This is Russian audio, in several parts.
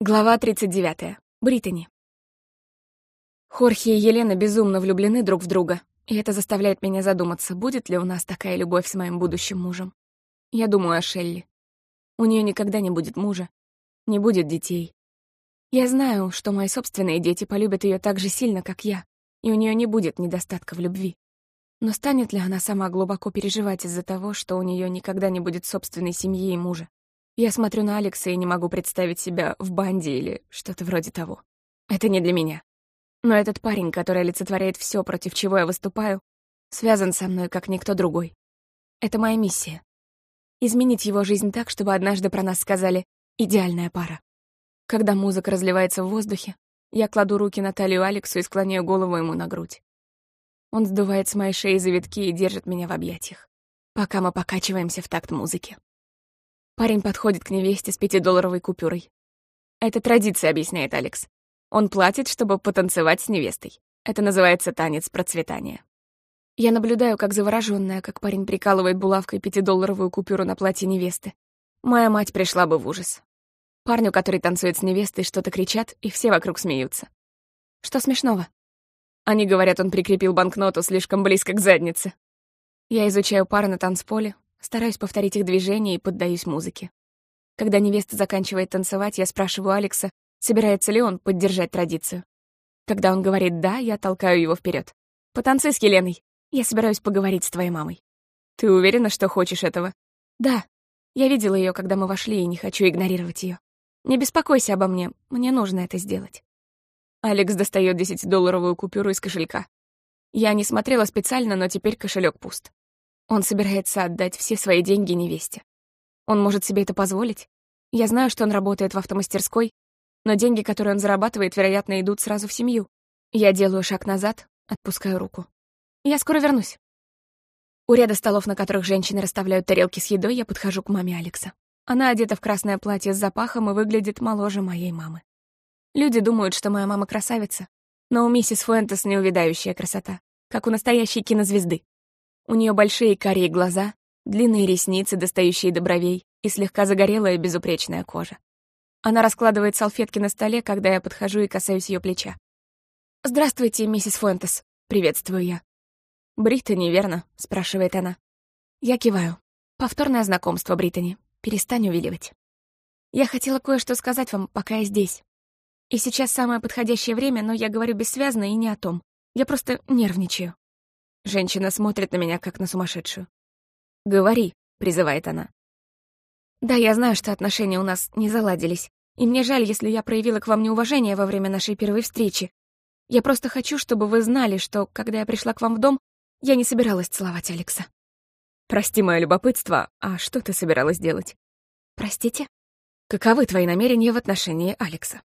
Глава 39. Британи. Хорхе и Елена безумно влюблены друг в друга, и это заставляет меня задуматься, будет ли у нас такая любовь с моим будущим мужем. Я думаю о Шелли. У нее никогда не будет мужа, не будет детей. Я знаю, что мои собственные дети полюбят ее так же сильно, как я, и у нее не будет недостатка в любви. Но станет ли она сама глубоко переживать из-за того, что у нее никогда не будет собственной семьи и мужа? Я смотрю на Алекса и не могу представить себя в банде или что-то вроде того. Это не для меня. Но этот парень, который олицетворяет все, против чего я выступаю, связан со мной, как никто другой. Это моя миссия. Изменить его жизнь так, чтобы однажды про нас сказали «идеальная пара». Когда музыка разливается в воздухе, я кладу руки на талию Алексу и склоняю голову ему на грудь. Он сдувает с моей шеи завитки и держит меня в объятиях, пока мы покачиваемся в такт музыки. Парень подходит к невесте с пятидолларовой купюрой. «Это традиция», — объясняет Алекс. «Он платит, чтобы потанцевать с невестой. Это называется танец процветания». Я наблюдаю, как заворожённая, как парень прикалывает булавкой пятидолларовую купюру на платье невесты. Моя мать пришла бы в ужас. Парню, который танцует с невестой, что-то кричат, и все вокруг смеются. Что смешного? Они говорят, он прикрепил банкноту слишком близко к заднице. Я изучаю пары на танцполе, Стараюсь повторить их движения и поддаюсь музыке. Когда невеста заканчивает танцевать, я спрашиваю Алекса, собирается ли он поддержать традицию. Когда он говорит «да», я толкаю его вперед. «Потанцуй с Еленой. Я собираюсь поговорить с твоей мамой». «Ты уверена, что хочешь этого?» «Да. Я видела ее, когда мы вошли, и не хочу игнорировать ее. Не беспокойся обо мне, мне нужно это сделать». Алекс достает 10-долларовую купюру из кошелька. Я не смотрела специально, но теперь кошелек пуст. Он собирается отдать все свои деньги невесте. Он может себе это позволить. Я знаю, что он работает в автомастерской, но деньги, которые он зарабатывает, вероятно, идут сразу в семью. Я делаю шаг назад, отпускаю руку. Я скоро вернусь. У ряда столов, на которых женщины расставляют тарелки с едой, я подхожу к маме Алекса. Она одета в красное платье с запахом и выглядит моложе моей мамы. Люди думают, что моя мама красавица, но у миссис Фуэнтес неувидающая красота, как у настоящей кинозвезды. У нее большие карие глаза, длинные ресницы, достающие до бровей, и слегка загорелая безупречная кожа. Она раскладывает салфетки на столе, когда я подхожу и касаюсь ее плеча. «Здравствуйте, миссис Фуэнтес», — приветствую я. «Бриттани, верно?» — спрашивает она. Я киваю. Повторное знакомство, Бриттани. Перестань увиливать. Я хотела кое-что сказать вам, пока я здесь. И сейчас самое подходящее время, но я говорю бессвязно и не о том. Я просто нервничаю. Женщина смотрит на меня, как на сумасшедшую. «Говори», — призывает она. «Да, я знаю, что отношения у нас не заладились, и мне жаль, если я проявила к вам неуважение во время нашей первой встречи. Я просто хочу, чтобы вы знали, что, когда я пришла к вам в дом, я не собиралась целовать Алекса». «Прости мое любопытство, а что ты собиралась делать?» «Простите?» «Каковы твои намерения в отношении Алекса?»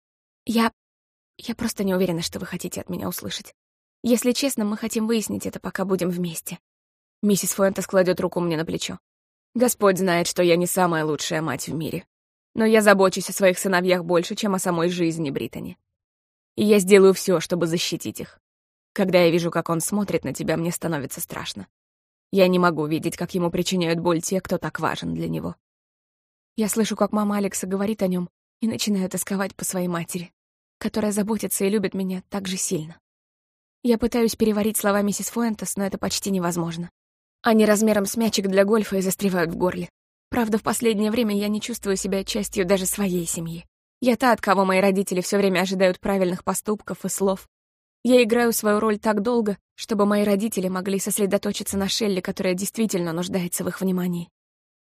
«Я... я просто не уверена, что вы хотите от меня услышать. Если честно, мы хотим выяснить это, пока будем вместе. Миссис Фуэнтес кладет руку мне на плечо. Господь знает, что я не самая лучшая мать в мире. Но я забочусь о своих сыновьях больше, чем о самой жизни Британи. И я сделаю все, чтобы защитить их. Когда я вижу, как он смотрит на тебя, мне становится страшно. Я не могу видеть, как ему причиняют боль те, кто так важен для него. Я слышу, как мама Алекса говорит о нем, и начинаю тосковать по своей матери, которая заботится и любит меня так же сильно. Я пытаюсь переварить слова миссис Фуэнтес, но это почти невозможно. Они размером с мячик для гольфа и застревают в горле. Правда, в последнее время я не чувствую себя частью даже своей семьи. Я та, от кого мои родители все время ожидают правильных поступков и слов. Я играю свою роль так долго, чтобы мои родители могли сосредоточиться на Шелли, которая действительно нуждается в их внимании.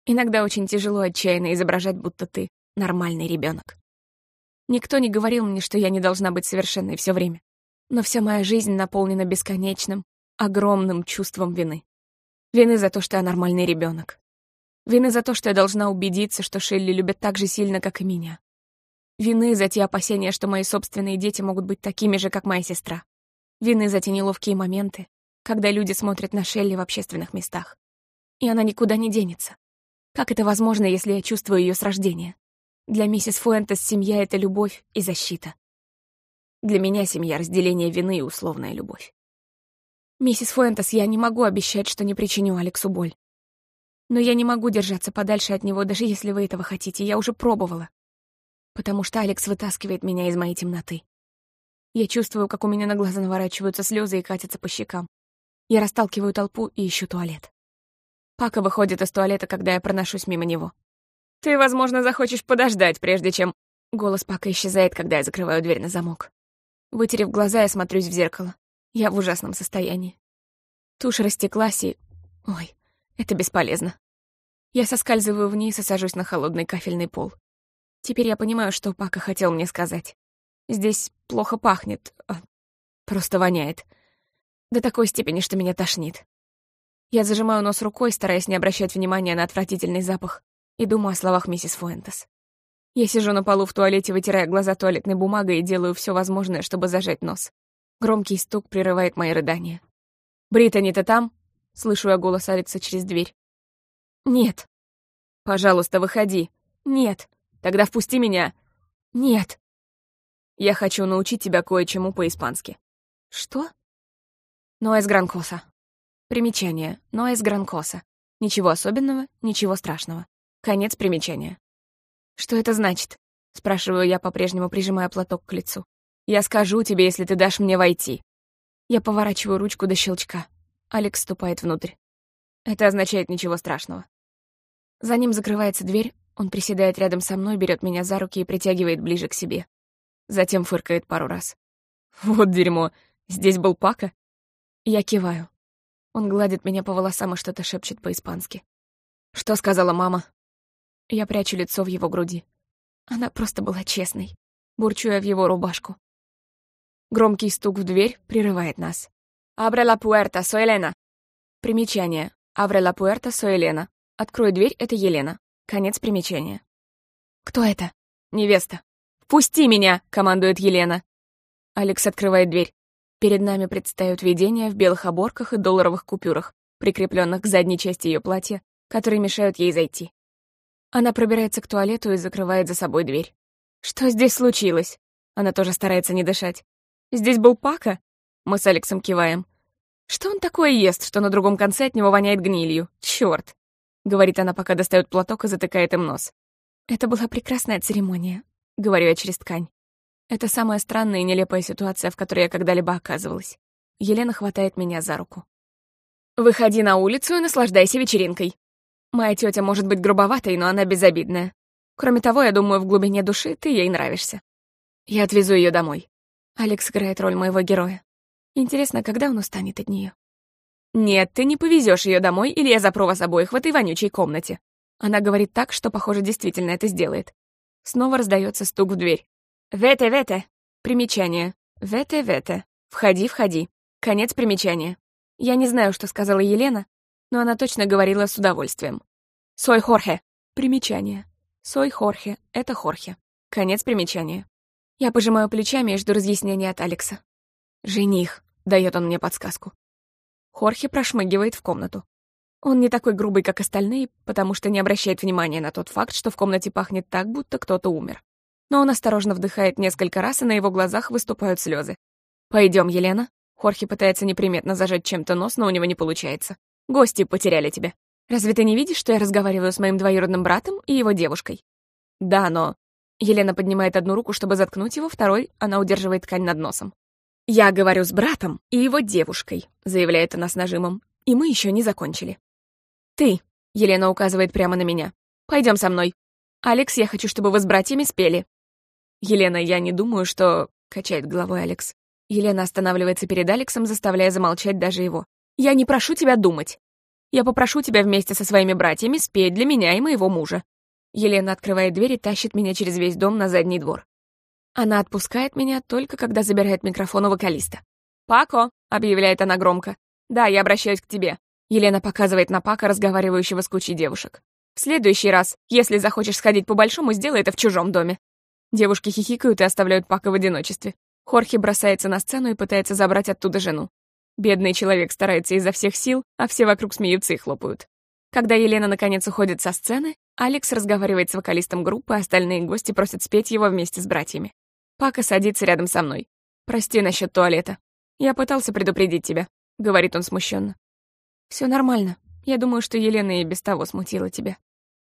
Иногда очень тяжело отчаянно изображать, будто ты нормальный ребенок. Никто не говорил мне, что я не должна быть совершенной все время но вся моя жизнь наполнена бесконечным, огромным чувством вины. Вины за то, что я нормальный ребенок. Вины за то, что я должна убедиться, что Шелли любят так же сильно, как и меня. Вины за те опасения, что мои собственные дети могут быть такими же, как моя сестра. Вины за те неловкие моменты, когда люди смотрят на Шелли в общественных местах. И она никуда не денется. Как это возможно, если я чувствую ее с рождения? Для миссис Фуэнтес семья — это любовь и защита. Для меня семья — разделение вины и условная любовь. Миссис Фуэнтес, я не могу обещать, что не причиню Алексу боль. Но я не могу держаться подальше от него, даже если вы этого хотите. Я уже пробовала. потому что Алекс вытаскивает меня из моей темноты. Я чувствую, как у меня на глаза наворачиваются слезы и катятся по щекам. Я расталкиваю толпу и ищу туалет. Пака выходит из туалета, когда я проношусь мимо него. «Ты, возможно, захочешь подождать, прежде чем...» Голос Пака исчезает, когда я закрываю дверь на замок. Вытерев глаза, я смотрюсь в зеркало. Я в ужасном состоянии. Тушь растеклась и... Ой, это бесполезно. Я соскальзываю вниз и сажусь на холодный кафельный пол. Теперь я понимаю, что Пака хотел мне сказать. Здесь плохо пахнет, а просто воняет. До такой степени, что меня тошнит. Я зажимаю нос рукой, стараясь не обращать внимания на отвратительный запах, и думаю о словах миссис Фуэнтес. Я сижу на полу в туалете, вытирая глаза туалетной бумагой и делаю все возможное, чтобы зажать нос. Громкий стук прерывает мои рыдания. «Британи, ты там?» — слышу я голос Алекса через дверь. «Нет». «Пожалуйста, выходи». «Нет». «Тогда впусти меня». «Нет». «Я хочу научить тебя кое-чему по-испански». «Что?» «Ноэс гранкоса». Примечание. Ноэс гранкоса. Ничего особенного, ничего страшного. Конец примечания. «Что это значит?» — спрашиваю я, по-прежнему прижимая платок к лицу. «Я скажу тебе, если ты дашь мне войти». Я поворачиваю ручку до щелчка. Алекс ступает внутрь. Это означает ничего страшного. За ним закрывается дверь, он приседает рядом со мной, берет меня за руки и притягивает ближе к себе. Затем фыркает пару раз. «Вот дерьмо, здесь был Пака?» Я киваю. Он гладит меня по волосам и что-то шепчет по-испански. «Что сказала мама?» Я прячу лицо в его груди. Она просто была честной. Бурчу я в его рубашку. Громкий стук в дверь прерывает нас. «Абре ла пуэрта, со Елена!» Примечание. «Абре ла пуэрта, со Елена». «Открой дверь, это Елена». Конец примечания. «Кто это?» «Невеста». «Пусти меня!» — командует Елена. Алекс открывает дверь. Перед нами предстают видения в белых оборках и долларовых купюрах, прикрепленных к задней части ее платья, которые мешают ей зайти. Она пробирается к туалету и закрывает за собой дверь. «Что здесь случилось?» Она тоже старается не дышать. «Здесь был Пака?» Мы с Алексом киваем. «Что он такое ест, что на другом конце от него воняет гнилью? Чёрт!» Говорит она, пока достает платок и затыкает им нос. «Это была прекрасная церемония», — говорю я через ткань. Это самая странная и нелепая ситуация, в которой я когда-либо оказывалась. Елена хватает меня за руку. «Выходи на улицу и наслаждайся вечеринкой», Моя тетя может быть грубоватой, но она безобидная. Кроме того, я думаю, в глубине души ты ей нравишься. Я отвезу ее домой. Алекс играет роль моего героя. Интересно, когда он устанет от нее? Нет, ты не повезешь ее домой, или я запру вас обоих в этой вонючей комнате. Она говорит так, что, похоже, действительно это сделает. Снова раздается стук в дверь. «Вете, вете!» Примечание. «Вете, вете!» «Входи, входи!» Конец примечания. Я не знаю, что сказала Елена, но она точно говорила с удовольствием. «Сой Хорхе». Примечание. «Сой Хорхе» — это Хорхе. Конец примечания. Я пожимаю плечами и жду разъяснения от Алекса. «Жених», — дает он мне подсказку. Хорхе прошмыгивает в комнату. Он не такой грубый, как остальные, потому что не обращает внимания на тот факт, что в комнате пахнет так, будто кто-то умер. Но он осторожно вдыхает несколько раз, и на его глазах выступают слезы. Пойдем, Елена». Хорхе пытается неприметно зажать чем-то нос, но у него не получается. Гости потеряли тебя. Разве ты не видишь, что я разговариваю с моим двоюродным братом и его девушкой? Да, но... Елена поднимает одну руку, чтобы заткнуть его, второй она удерживает ткань над носом. «Я говорю с братом и его девушкой», — заявляет она с нажимом, «и мы еще не закончили». «Ты», — Елена указывает прямо на меня, — «пойдем со мной. Алекс, я хочу, чтобы вы с братьями спели». «Елена, я не думаю, что...» — качает головой Алекс. Елена останавливается перед Алексом, заставляя замолчать даже его. Я не прошу тебя думать. Я попрошу тебя вместе со своими братьями спеть для меня и моего мужа». Елена открывает дверь и тащит меня через весь дом на задний двор. Она отпускает меня только когда забирает микрофон у вокалиста. «Пако!» — объявляет она громко. «Да, я обращаюсь к тебе». Елена показывает на Пака, разговаривающего с кучей девушек. «В следующий раз, если захочешь сходить по-большому, сделай это в чужом доме». Девушки хихикают и оставляют Пака в одиночестве. Хорхе бросается на сцену и пытается забрать оттуда жену. Бедный человек старается изо всех сил, а все вокруг смеются и хлопают. Когда Елена наконец уходит со сцены, Алекс разговаривает с вокалистом группы, а остальные гости просят спеть его вместе с братьями. Пака садится рядом со мной. «Прости насчет туалета. Я пытался предупредить тебя», — говорит он смущенно. Все нормально. Я думаю, что Елена и без того смутила тебя».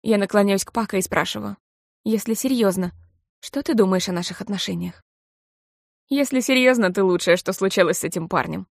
Я наклоняюсь к Пака и спрашиваю. «Если серьезно, Что ты думаешь о наших отношениях? Если серьезно, ты лучшее, что случилось с этим парнем.